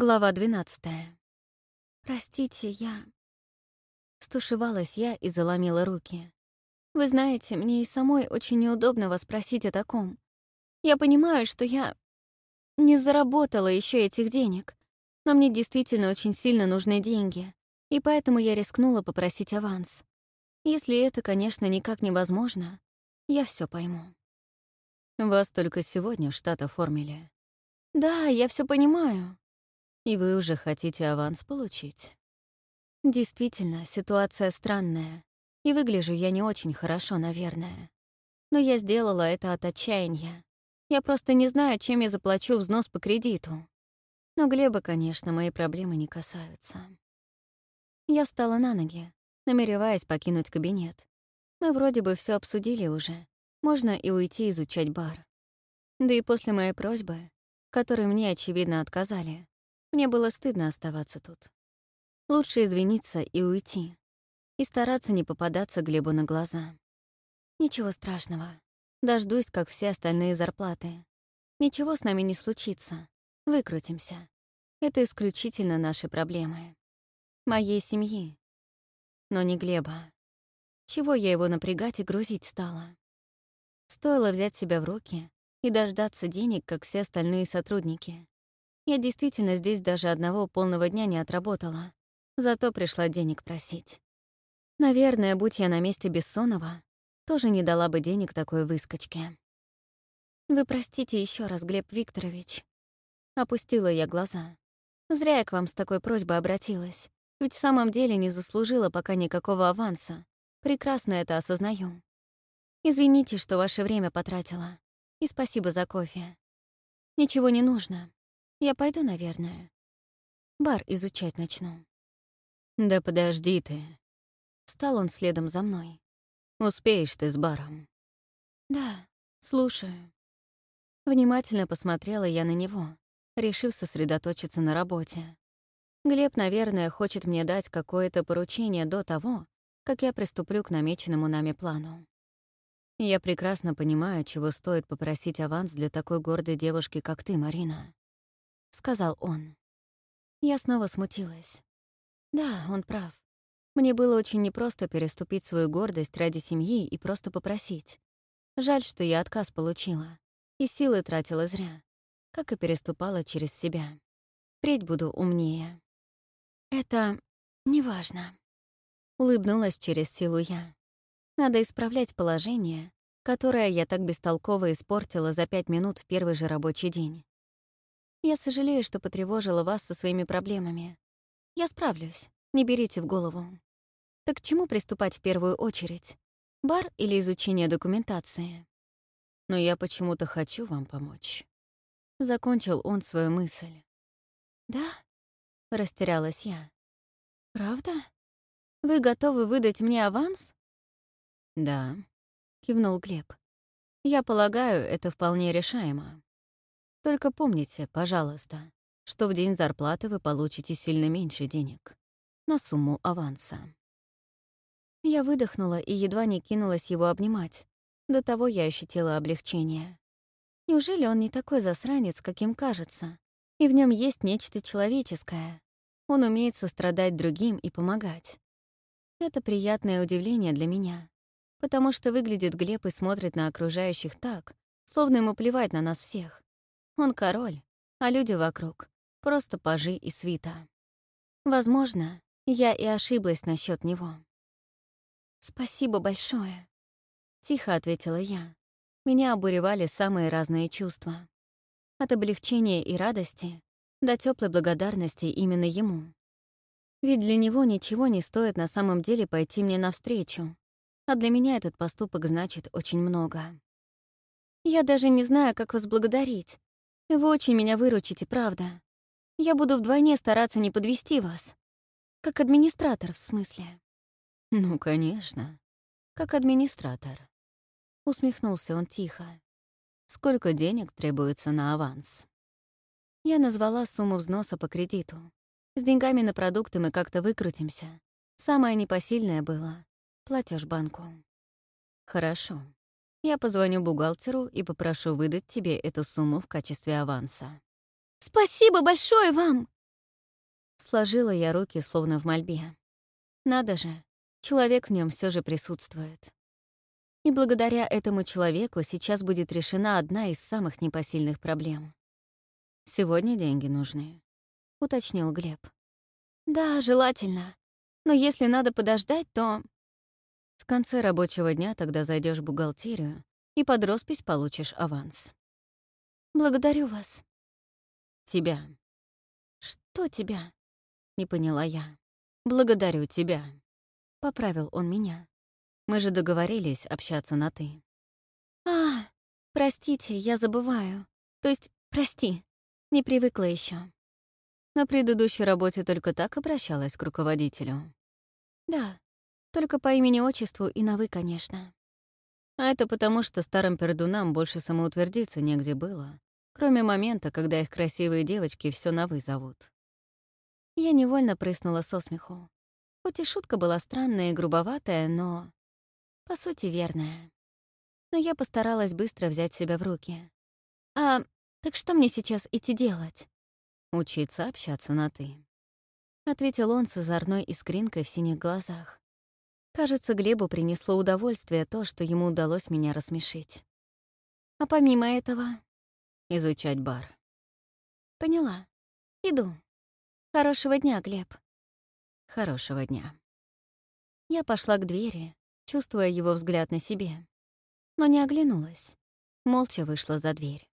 Глава 12. «Простите, я...» Стушевалась я и заломила руки. «Вы знаете, мне и самой очень неудобно вас просить о таком. Я понимаю, что я не заработала еще этих денег, но мне действительно очень сильно нужны деньги, и поэтому я рискнула попросить аванс. Если это, конечно, никак невозможно, я все пойму». «Вас только сегодня в штат оформили». «Да, я все понимаю», и вы уже хотите аванс получить. Действительно, ситуация странная, и выгляжу я не очень хорошо, наверное. Но я сделала это от отчаяния. Я просто не знаю, чем я заплачу взнос по кредиту. Но Глеба, конечно, мои проблемы не касаются. Я встала на ноги, намереваясь покинуть кабинет. Мы вроде бы все обсудили уже. Можно и уйти изучать бар. Да и после моей просьбы, которой мне, очевидно, отказали, мне было стыдно оставаться тут. Лучше извиниться и уйти. И стараться не попадаться Глебу на глаза. Ничего страшного. Дождусь, как все остальные зарплаты. Ничего с нами не случится. Выкрутимся. Это исключительно наши проблемы. Моей семьи. Но не Глеба. Чего я его напрягать и грузить стала? Стоило взять себя в руки и дождаться денег, как все остальные сотрудники. Я действительно здесь даже одного полного дня не отработала. Зато пришла денег просить. Наверное, будь я на месте Бессонова, тоже не дала бы денег такой выскочке. «Вы простите еще раз, Глеб Викторович». Опустила я глаза. Зря я к вам с такой просьбой обратилась. Ведь в самом деле не заслужила пока никакого аванса. Прекрасно это осознаю. Извините, что ваше время потратила. И спасибо за кофе. Ничего не нужно. Я пойду, наверное. Бар изучать начну. Да подожди ты. Стал он следом за мной. Успеешь ты с баром. Да, слушаю. Внимательно посмотрела я на него, решив сосредоточиться на работе. Глеб, наверное, хочет мне дать какое-то поручение до того, как я приступлю к намеченному нами плану. Я прекрасно понимаю, чего стоит попросить аванс для такой гордой девушки, как ты, Марина. — сказал он. Я снова смутилась. Да, он прав. Мне было очень непросто переступить свою гордость ради семьи и просто попросить. Жаль, что я отказ получила. И силы тратила зря, как и переступала через себя. Впредь буду умнее. Это неважно. Улыбнулась через силу я. Надо исправлять положение, которое я так бестолково испортила за пять минут в первый же рабочий день. Я сожалею, что потревожила вас со своими проблемами. Я справлюсь, не берите в голову. Так к чему приступать в первую очередь? Бар или изучение документации? Но я почему-то хочу вам помочь. Закончил он свою мысль. Да? Растерялась я. Правда? Вы готовы выдать мне аванс? Да, кивнул Глеб. Я полагаю, это вполне решаемо. Только помните, пожалуйста, что в день зарплаты вы получите сильно меньше денег на сумму аванса. Я выдохнула и едва не кинулась его обнимать. До того я ощутила облегчение. Неужели он не такой засранец, каким кажется? И в нем есть нечто человеческое. Он умеет сострадать другим и помогать. Это приятное удивление для меня, потому что выглядит Глеб и смотрит на окружающих так, словно ему плевать на нас всех. Он король, а люди вокруг — просто пажи и свита. Возможно, я и ошиблась насчет него. «Спасибо большое», — тихо ответила я. Меня обуревали самые разные чувства. От облегчения и радости до теплой благодарности именно ему. Ведь для него ничего не стоит на самом деле пойти мне навстречу, а для меня этот поступок значит очень много. Я даже не знаю, как вас благодарить, вы очень меня выручите, правда. Я буду вдвойне стараться не подвести вас. Как администратор, в смысле. Ну, конечно. Как администратор. Усмехнулся он тихо. Сколько денег требуется на аванс? Я назвала сумму взноса по кредиту. С деньгами на продукты мы как-то выкрутимся. Самое непосильное было — платеж банку. Хорошо. Я позвоню бухгалтеру и попрошу выдать тебе эту сумму в качестве аванса. «Спасибо большое вам!» Сложила я руки, словно в мольбе. Надо же, человек в нем все же присутствует. И благодаря этому человеку сейчас будет решена одна из самых непосильных проблем. «Сегодня деньги нужны», — уточнил Глеб. «Да, желательно. Но если надо подождать, то...» «В конце рабочего дня тогда зайдешь в бухгалтерию и под роспись получишь аванс». «Благодарю вас». «Тебя». «Что тебя?» — не поняла я. «Благодарю тебя», — поправил он меня. Мы же договорились общаться на «ты». «А, простите, я забываю. То есть, прости, не привыкла еще. На предыдущей работе только так обращалась к руководителю. Да, только по имени-отчеству и на «вы», конечно. А это потому, что старым пердунам больше самоутвердиться негде было, кроме момента, когда их красивые девочки все на «вы» зовут. Я невольно прыснула со смеху. Хоть и шутка была странная и грубоватая, но по сути, верная. Но я постаралась быстро взять себя в руки. «А так что мне сейчас идти делать?» «Учиться общаться на «ты», — ответил он с озорной искринкой в синих глазах. Кажется, Глебу принесло удовольствие то, что ему удалось меня рассмешить. А помимо этого... Изучать бар. Поняла. Иду. Хорошего дня, Глеб. Хорошего дня. Я пошла к двери, чувствуя его взгляд на себе. Но не оглянулась. Молча вышла за дверь.